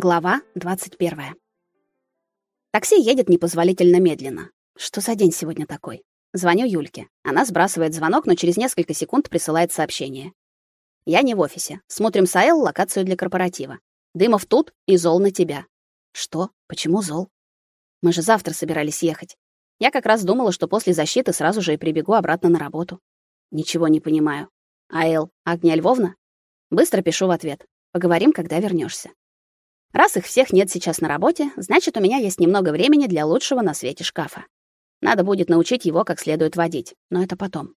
Глава 21. Такси едет непозволительно медленно. Что за день сегодня такой? Звоню Юльке. Она сбрасывает звонок, но через несколько секунд присылает сообщение. Я не в офисе. Смотрим с Аэл локацию для корпоратива. Дымов тут и зол на тебя. Что? Почему зол? Мы же завтра собирались ехать. Я как раз думала, что после защиты сразу же и прибегу обратно на работу. Ничего не понимаю. Аэл, Агния Львовна? Быстро пишу в ответ. Поговорим, когда вернешься. Раз их всех нет сейчас на работе, значит, у меня есть немного времени для лучшего на свете шкафа. Надо будет научить его как следует водить, но это потом.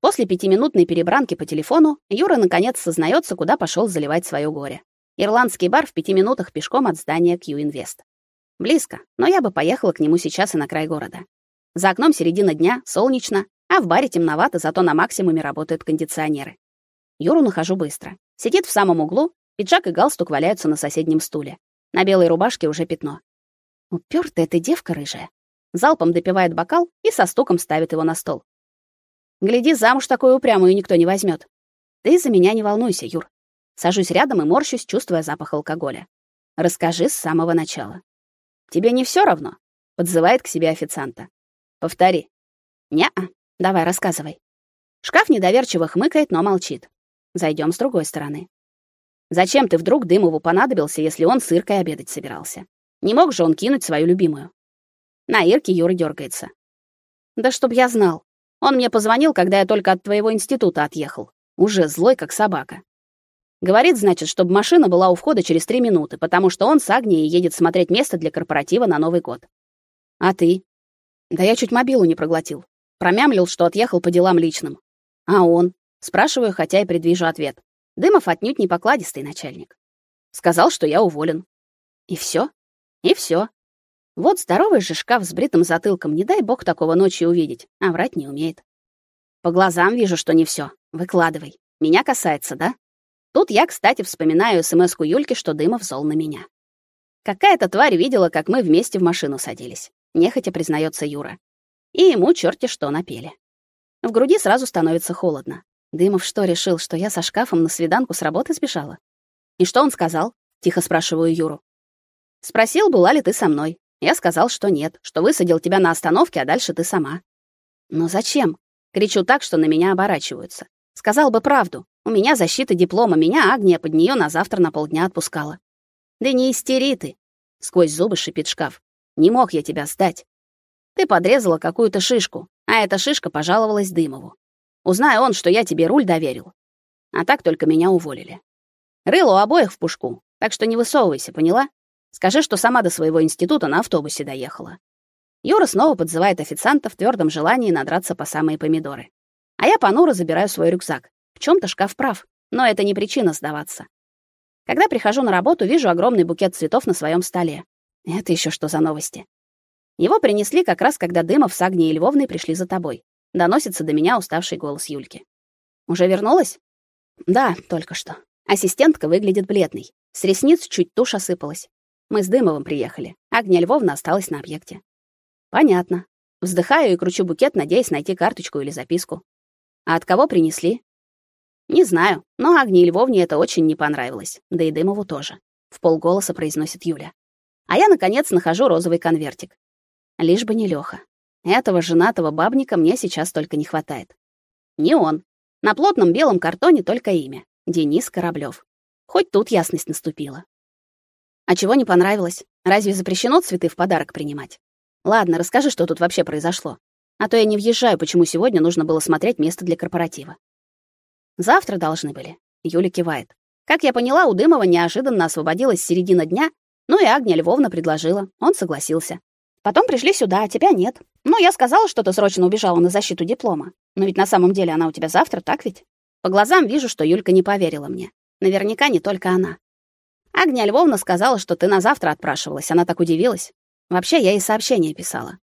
После пятиминутной перебранки по телефону Юра наконец сознается, куда пошел заливать свое горе. Ирландский бар в пяти минутах пешком от здания Q-Invest. Близко, но я бы поехала к нему сейчас и на край города. За окном середина дня, солнечно, а в баре темновато, зато на максимуме работают кондиционеры. Юру нахожу быстро. Сидит в самом углу, Пиджак и галстук валяются на соседнем стуле. На белой рубашке уже пятно. Упертая эта девка рыжая. Залпом допивает бокал и со стуком ставит его на стол. Гляди, замуж такую упрямую никто не возьмет. Ты за меня не волнуйся, Юр. Сажусь рядом и морщусь, чувствуя запах алкоголя. Расскажи с самого начала. Тебе не все равно? Подзывает к себе официанта. Повтори. Не-а. Давай, рассказывай. Шкаф недоверчиво хмыкает, но молчит. Зайдем с другой стороны. Зачем ты вдруг Дымову понадобился, если он с Иркой обедать собирался? Не мог же он кинуть свою любимую? На Ирке Юра дергается. Да чтоб я знал. Он мне позвонил, когда я только от твоего института отъехал. Уже злой, как собака. Говорит, значит, чтобы машина была у входа через три минуты, потому что он с Агнией едет смотреть место для корпоратива на Новый год. А ты? Да я чуть мобилу не проглотил. Промямлил, что отъехал по делам личным. А он? Спрашиваю, хотя и предвижу ответ. Дымов отнюдь не покладистый начальник. Сказал, что я уволен. И все? И все. Вот здоровый же шкаф с бритым затылком, не дай бог такого ночью увидеть, а врать не умеет. По глазам вижу, что не все. Выкладывай. Меня касается, да? Тут я, кстати, вспоминаю смс-ку Юльки, что Дымов зол на меня. Какая-то тварь видела, как мы вместе в машину садились. Нехотя признается Юра. И ему черти что напели. В груди сразу становится холодно. Дымов что, решил, что я со шкафом на свиданку с работы сбежала? И что он сказал? Тихо спрашиваю Юру. Спросил, была ли ты со мной. Я сказал, что нет, что высадил тебя на остановке, а дальше ты сама. Но зачем? Кричу так, что на меня оборачиваются. Сказал бы правду. У меня защита диплома, меня Агния под нее на завтра на полдня отпускала. Да не истери ты, сквозь зубы шипит шкаф. Не мог я тебя сдать. Ты подрезала какую-то шишку, а эта шишка пожаловалась Дымову. Узнай он, что я тебе руль доверил. А так только меня уволили. Рыло у обоих в пушку, так что не высовывайся, поняла? Скажи, что сама до своего института на автобусе доехала. Юра снова подзывает официанта в твердом желании надраться по самые помидоры. А я понуро забираю свой рюкзак. В чем то шкаф прав, но это не причина сдаваться. Когда прихожу на работу, вижу огромный букет цветов на своем столе. Это еще что за новости? Его принесли как раз, когда Дымов с Агнией Львовной пришли за тобой. Доносится до меня уставший голос Юльки. Уже вернулась? Да, только что. Ассистентка выглядит бледной. С ресниц чуть тушь осыпалась. Мы с Дымовым приехали. Агния Львовна осталась на объекте. Понятно. Вздыхаю и кручу букет, надеясь найти карточку или записку. А от кого принесли? Не знаю, но Агнии Львовне это очень не понравилось. Да и Дымову тоже. В полголоса произносит Юля. А я наконец нахожу розовый конвертик. Лишь бы не Лёха. Этого женатого бабника мне сейчас только не хватает. Не он. На плотном белом картоне только имя. Денис Кораблёв. Хоть тут ясность наступила. А чего не понравилось? Разве запрещено цветы в подарок принимать? Ладно, расскажи, что тут вообще произошло. А то я не въезжаю, почему сегодня нужно было смотреть место для корпоратива. Завтра должны были. Юля кивает. Как я поняла, у Дымова неожиданно освободилась середина дня, ну и Агния Львовна предложила. Он согласился. Потом пришли сюда, а тебя нет. Ну, я сказала, что ты срочно убежала на защиту диплома. Но ведь на самом деле она у тебя завтра, так ведь? По глазам вижу, что Юлька не поверила мне. Наверняка не только она. Агния Львовна сказала, что ты на завтра отпрашивалась. Она так удивилась. Вообще, я ей сообщение писала.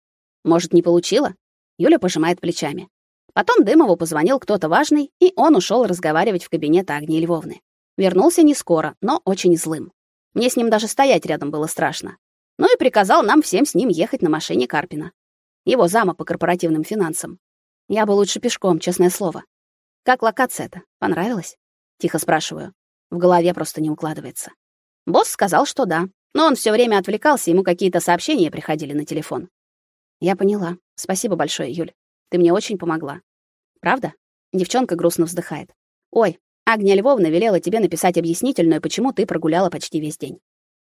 Может, не получила? Юля пожимает плечами. Потом Дымову позвонил кто-то важный, и он ушел разговаривать в кабинет Агнии Львовны. Вернулся не скоро, но очень злым. Мне с ним даже стоять рядом было страшно. Ну и приказал нам всем с ним ехать на машине Карпина. Его зама по корпоративным финансам. Я бы лучше пешком, честное слово. Как локация-то? Понравилась? Тихо спрашиваю. В голове просто не укладывается. Босс сказал, что да. Но он все время отвлекался, ему какие-то сообщения приходили на телефон. Я поняла. Спасибо большое, Юль. Ты мне очень помогла. Правда? Девчонка грустно вздыхает. Ой, Агния Львовна велела тебе написать объяснительную, почему ты прогуляла почти весь день.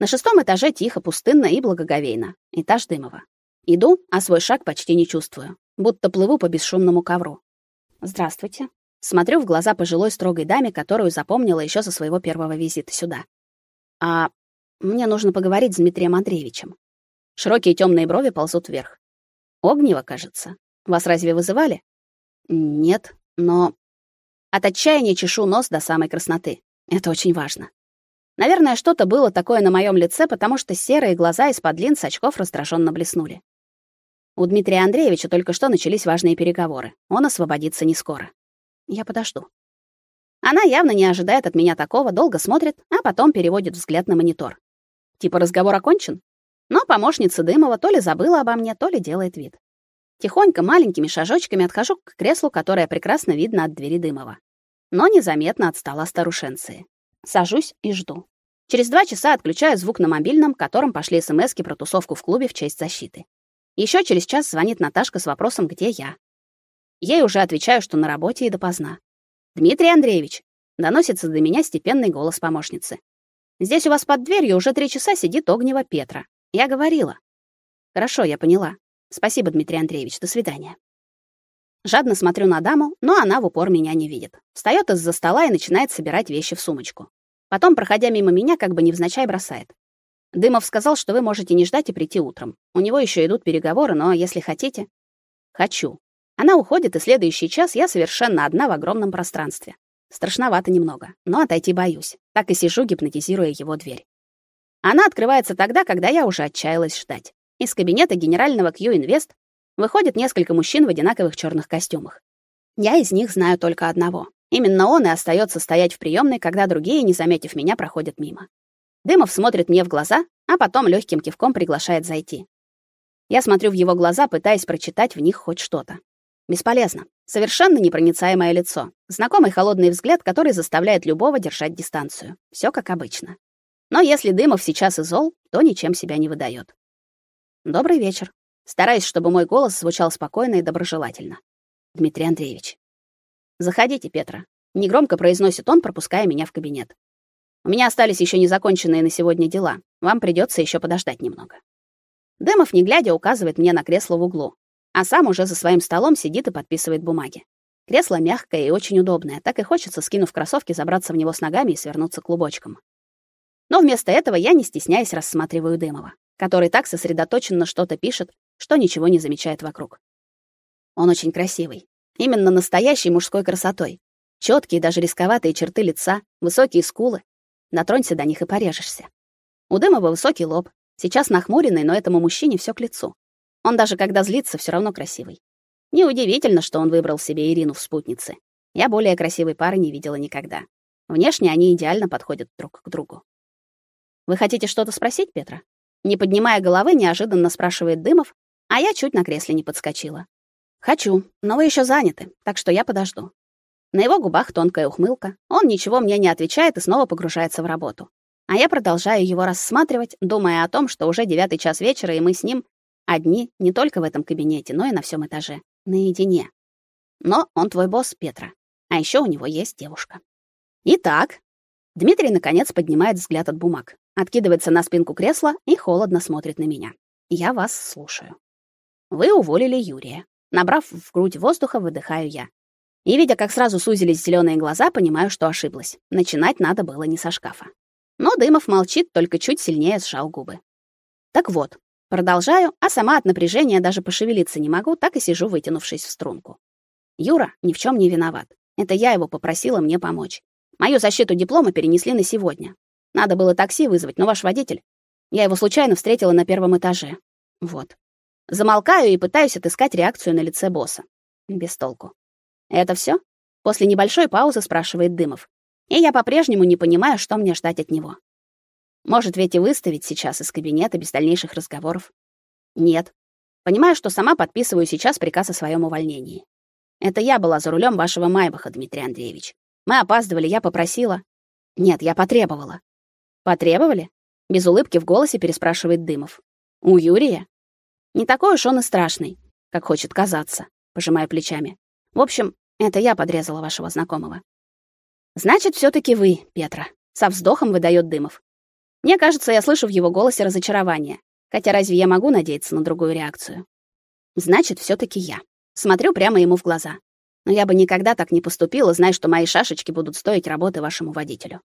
На шестом этаже тихо, пустынно и благоговейно. Этаж Дымова. Иду, а свой шаг почти не чувствую, будто плыву по бесшумному ковру. Здравствуйте. Смотрю в глаза пожилой строгой даме, которую запомнила еще со своего первого визита сюда. А мне нужно поговорить с Дмитрием Андреевичем. Широкие темные брови ползут вверх. Огнева, кажется. Вас разве вызывали? Нет, но от отчаяния чешу нос до самой красноты. Это очень важно. Наверное, что-то было такое на моем лице, потому что серые глаза из-под линз очков раздраженно блеснули. У Дмитрия Андреевича только что начались важные переговоры. Он освободится не скоро. Я подожду. Она явно не ожидает от меня такого, долго смотрит, а потом переводит взгляд на монитор. Типа разговор окончен? Но помощница Дымова то ли забыла обо мне, то ли делает вид. Тихонько, маленькими шажочками отхожу к креслу, которое прекрасно видно от двери Дымова. Но незаметно от стола старушенции. Сажусь и жду. Через два часа отключаю звук на мобильном, которым пошли смски про тусовку в клубе в честь защиты. Еще через час звонит Наташка с вопросом, где я. Ей уже отвечаю, что на работе и допоздна. «Дмитрий Андреевич!» — доносится до меня степенный голос помощницы. «Здесь у вас под дверью уже три часа сидит Огнева Петра. Я говорила». «Хорошо, я поняла. Спасибо, Дмитрий Андреевич. До свидания». Жадно смотрю на даму, но она в упор меня не видит. Встаёт из-за стола и начинает собирать вещи в сумочку. Потом, проходя мимо меня, как бы невзначай бросает. Дымов сказал, что вы можете не ждать и прийти утром. У него ещё идут переговоры, но если хотите... Хочу. Она уходит, и следующий час я совершенно одна в огромном пространстве. Страшновато немного, но отойти боюсь. Так и сижу, гипнотизируя его дверь. Она открывается тогда, когда я уже отчаялась ждать. Из кабинета генерального Q-Invest Выходит несколько мужчин в одинаковых черных костюмах. Я из них знаю только одного. Именно он и остается стоять в приемной, когда другие, не заметив меня, проходят мимо. Дымов смотрит мне в глаза, а потом легким кивком приглашает зайти. Я смотрю в его глаза, пытаясь прочитать в них хоть что-то. Бесполезно. Совершенно непроницаемое лицо. Знакомый холодный взгляд, который заставляет любого держать дистанцию. Все как обычно. Но если Дымов сейчас и зол, то ничем себя не выдает. Добрый вечер, стараясь, чтобы мой голос звучал спокойно и доброжелательно. Дмитрий Андреевич. Заходите, Петра, негромко произносит он, пропуская меня в кабинет. У меня остались еще незаконченные на сегодня дела. Вам придется еще подождать немного. Дымов, не глядя, указывает мне на кресло в углу, а сам уже за своим столом сидит и подписывает бумаги. Кресло мягкое и очень удобное, так и хочется, скинув кроссовки, забраться в него с ногами и свернуться клубочком. Но вместо этого я, не стесняясь, рассматриваю Дымова, который так сосредоточенно что-то пишет, что ничего не замечает вокруг. Он очень красивый. Именно настоящей мужской красотой. Чёткие, даже рисковатые черты лица, высокие скулы. Натронься до них и порежешься. У Дымова высокий лоб, сейчас нахмуренный, но этому мужчине всё к лицу. Он даже когда злится, всё равно красивый. Неудивительно, что он выбрал себе Ирину в спутнице. Я более красивой пары не видела никогда. Внешне они идеально подходят друг к другу. Вы хотите что-то спросить, Петра? Не поднимая головы, неожиданно спрашивает Дымов, а я чуть на кресле не подскочила. Хочу, но вы еще заняты, так что я подожду. На его губах тонкая ухмылка. Он ничего мне не отвечает и снова погружается в работу. А я продолжаю его рассматривать, думая о том, что уже девятый час вечера, и мы с ним одни не только в этом кабинете, но и на всем этаже, наедине. Но он твой босс, Петра. А еще у него есть девушка. Итак, Дмитрий наконец поднимает взгляд от бумаг, откидывается на спинку кресла и холодно смотрит на меня. Я вас слушаю. Вы уволили Юрия. Набрав в грудь воздуха, выдыхаю я. И видя, как сразу сузились зеленые глаза, понимаю, что ошиблась. Начинать надо было не со шкафа. Но Дымов молчит, только чуть сильнее сжал губы. Так вот, продолжаю, а сама от напряжения даже пошевелиться не могу, так и сижу, вытянувшись в струнку. Юра ни в чем не виноват. Это я его попросила мне помочь. Мою защиту диплома перенесли на сегодня. Надо было такси вызвать, но ваш водитель... Я его случайно встретила на первом этаже. Вот. Замолкаю и пытаюсь отыскать реакцию на лице босса. Без толку. Это все? После небольшой паузы спрашивает Дымов. И я по-прежнему не понимаю, что мне ждать от него. Может, ведь и выставить сейчас из кабинета без дальнейших разговоров? Нет. Понимаю, что сама подписываю сейчас приказ о своем увольнении. Это я была за рулем вашего Майбаха, Дмитрий Андреевич. Мы опаздывали, я попросила. Нет, я потребовала. Потребовали? Без улыбки в голосе переспрашивает Дымов. У Юрия? Не такой уж он и страшный, как хочет казаться, пожимая плечами. В общем, это я подрезала вашего знакомого. Значит, все таки вы, Петра, со вздохом выдает Дымов. Мне кажется, я слышу в его голосе разочарование. Хотя разве я могу надеяться на другую реакцию? Значит, все таки я. Смотрю прямо ему в глаза. Но я бы никогда так не поступила, зная, что мои шашечки будут стоить работы вашему водителю.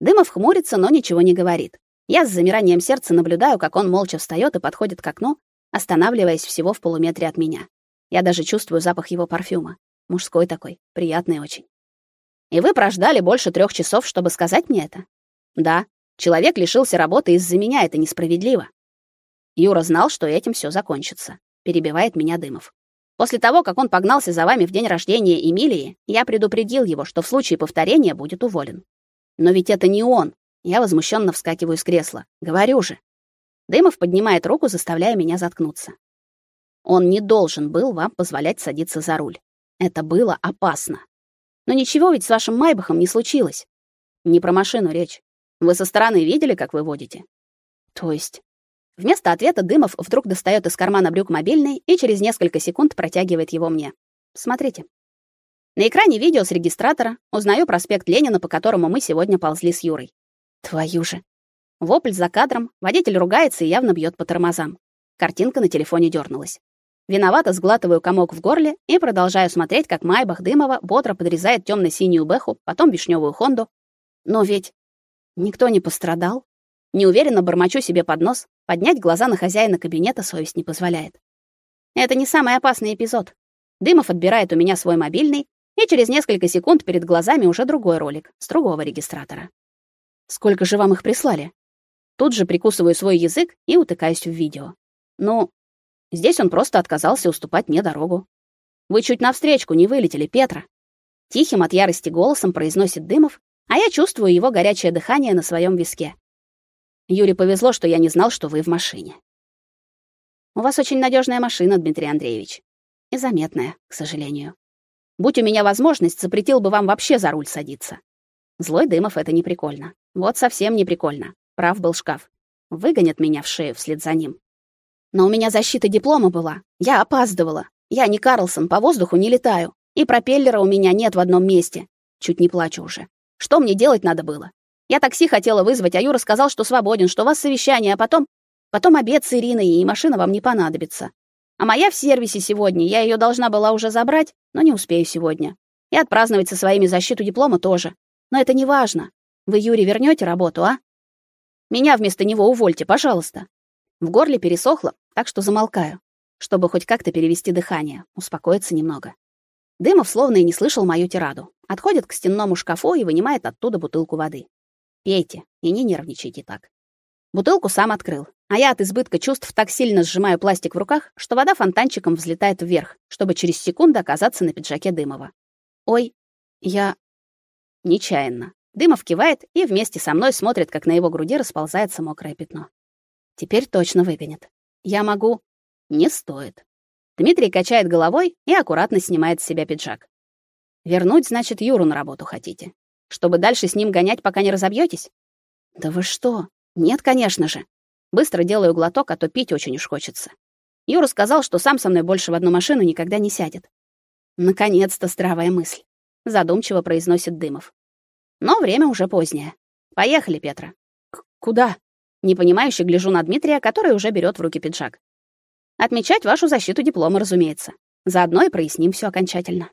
Дымов хмурится, но ничего не говорит. Я с замиранием сердца наблюдаю, как он молча встаёт и подходит к окну, останавливаясь всего в полуметре от меня. Я даже чувствую запах его парфюма. Мужской такой, приятный очень. И вы прождали больше трех часов, чтобы сказать мне это? Да. Человек лишился работы из-за меня, это несправедливо. Юра знал, что этим все закончится, перебивает меня Дымов. После того, как он погнался за вами в день рождения Эмилии, я предупредил его, что в случае повторения будет уволен. Но ведь это не он. Я возмущенно вскакиваю с кресла. Говорю же. Дымов поднимает руку, заставляя меня заткнуться. Он не должен был вам позволять садиться за руль. Это было опасно. Но ничего ведь с вашим Майбахом не случилось. Не про машину речь. Вы со стороны видели, как вы водите? То есть Вместо ответа Дымов вдруг достает из кармана брюк мобильный и через несколько секунд протягивает его мне. Смотрите. На экране видео с регистратора узнаю проспект Ленина, по которому мы сегодня ползли с Юрой. Твою же. Вопль за кадром, водитель ругается и явно бьет по тормозам. Картинка на телефоне дернулась. Виновато сглатываю комок в горле и продолжаю смотреть, как Майбах Дымова бодро подрезает темно синюю Бэху, потом вишневую Хонду. Но ведь никто не пострадал. Неуверенно бормочу себе под нос, поднять глаза на хозяина кабинета совесть не позволяет. Это не самый опасный эпизод. Дымов отбирает у меня свой мобильный, и через несколько секунд перед глазами уже другой ролик с другого регистратора. Сколько же вам их прислали? Тут же прикусываю свой язык и утыкаюсь в видео. Ну, здесь он просто отказался уступать мне дорогу. Вы чуть навстречку не вылетели, Петра. Тихим от ярости голосом произносит Дымов, а я чувствую его горячее дыхание на своем виске. Юре повезло, что я не знал, что вы в машине. У вас очень надежная машина, Дмитрий Андреевич. И заметная, к сожалению. Будь у меня возможность, запретил бы вам вообще за руль садиться. Злой Дымов это не прикольно. Вот совсем не прикольно. Прав был шкаф. Выгонят меня в шею вслед за ним. Но у меня защита диплома была. Я опаздывала. Я не Карлсон, по воздуху не летаю. И пропеллера у меня нет в одном месте. Чуть не плачу уже. Что мне делать надо было? Я такси хотела вызвать, а Юра сказал, что свободен, что у вас совещание, а потом... Потом обед с Ириной, и машина вам не понадобится. А моя в сервисе сегодня, я ее должна была уже забрать, но не успею сегодня. И отпраздновать со своими защиту диплома тоже. Но это не важно. Вы Юре вернете работу, а? Меня вместо него увольте, пожалуйста. В горле пересохло, так что замолкаю, чтобы хоть как-то перевести дыхание, успокоиться немного. Дымов словно и не слышал мою тираду. Отходит к стенному шкафу и вынимает оттуда бутылку воды. Пейте и не нервничайте так. Бутылку сам открыл, а я от избытка чувств так сильно сжимаю пластик в руках, что вода фонтанчиком взлетает вверх, чтобы через секунду оказаться на пиджаке Дымова. Ой, я нечаянно. Дымов кивает и вместе со мной смотрит, как на его груди расползается мокрое пятно. Теперь точно выгонят. Я могу. Не стоит. Дмитрий качает головой и аккуратно снимает с себя пиджак. Вернуть, значит, Юру на работу хотите. Чтобы дальше с ним гонять, пока не разобьетесь? Да вы что? Нет, конечно же. Быстро делаю глоток, а то пить очень уж хочется. Юра сказал, что сам со мной больше в одну машину никогда не сядет. Наконец-то здравая мысль, задумчиво произносит Дымов. Но время уже позднее. Поехали, Петра. К куда? Непонимающе гляжу на Дмитрия, который уже берет в руки пиджак. Отмечать вашу защиту диплома, разумеется. Заодно и проясним все окончательно.